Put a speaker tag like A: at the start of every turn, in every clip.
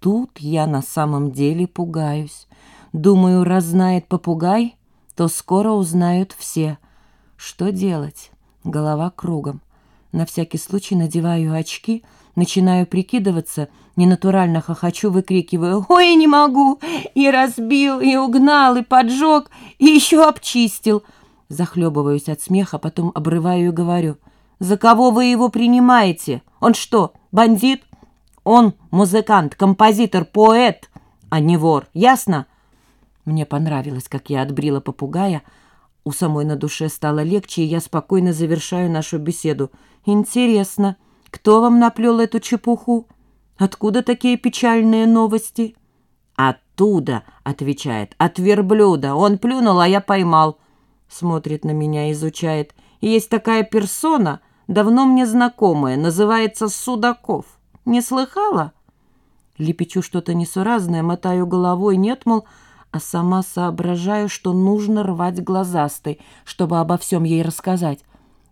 A: тут я на самом деле пугаюсь. Думаю, раз знает попугай, то скоро узнают все. Что делать? Голова кругом. На всякий случай надеваю очки, начинаю прикидываться, ненатурально хохочу, выкрикиваю «Ой, не могу!» И разбил, и угнал, и поджег, и еще обчистил. Захлебываюсь от смеха, потом обрываю и говорю «За кого вы его принимаете? Он что, бандит? Он музыкант, композитор, поэт, а не вор, ясно?» Мне понравилось, как я отбрила попугая, у самой на душе стало легче, и я спокойно завершаю нашу беседу. «Интересно, кто вам наплел эту чепуху? Откуда такие печальные новости?» «Оттуда», — отвечает, — «от верблюда. Он плюнул, а я поймал». Смотрит на меня, изучает. «Есть такая персона, давно мне знакомая, называется Судаков. Не слыхала?» Лепечу что-то несуразное, мотаю головой. «Нет, мол, — а сама соображаю, что нужно рвать глазастой, чтобы обо всем ей рассказать.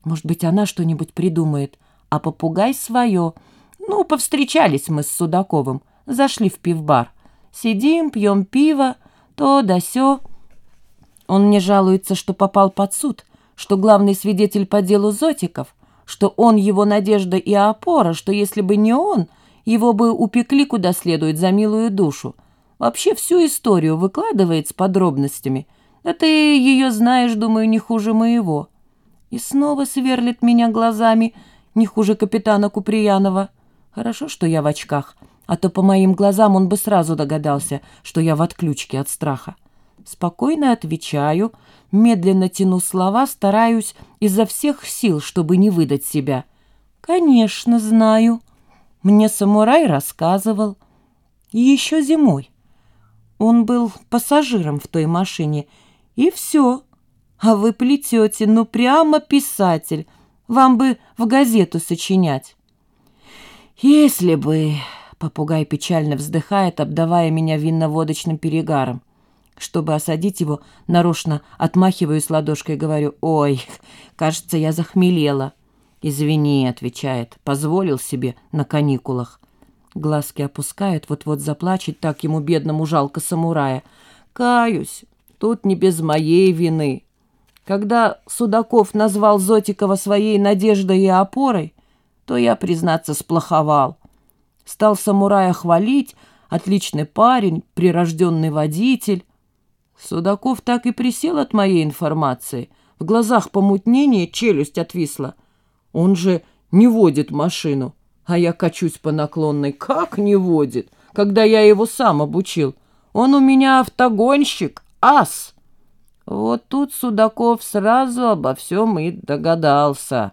A: Может быть, она что-нибудь придумает, а попугай свое. Ну, повстречались мы с Судаковым, зашли в пивбар. Сидим, пьем пиво, то да сё. Он мне жалуется, что попал под суд, что главный свидетель по делу Зотиков, что он его надежда и опора, что если бы не он, его бы упекли куда следует за милую душу. Вообще всю историю выкладывает с подробностями. Да ты ее знаешь, думаю, не хуже моего. И снова сверлит меня глазами, не хуже капитана Куприянова. Хорошо, что я в очках, а то по моим глазам он бы сразу догадался, что я в отключке от страха. Спокойно отвечаю, медленно тяну слова, стараюсь изо всех сил, чтобы не выдать себя. «Конечно, знаю. Мне самурай рассказывал. Еще зимой». Он был пассажиром в той машине. И все. А вы плетете, ну прямо писатель. Вам бы в газету сочинять. Если бы... Попугай печально вздыхает, обдавая меня винно-водочным перегаром. Чтобы осадить его, нарочно отмахиваюсь ладошкой и говорю, «Ой, кажется, я захмелела». «Извини», — отвечает, — «позволил себе на каникулах». Глазки опускает, вот-вот заплачет, так ему, бедному, жалко самурая. Каюсь, тут не без моей вины. Когда Судаков назвал Зотикова своей надеждой и опорой, то я, признаться, сплоховал. Стал самурая хвалить, отличный парень, прирожденный водитель. Судаков так и присел от моей информации. В глазах помутнение, челюсть отвисла. Он же не водит машину. А я качусь по наклонной. Как не водит, когда я его сам обучил? Он у меня автогонщик, ас. Вот тут Судаков сразу обо всем и догадался.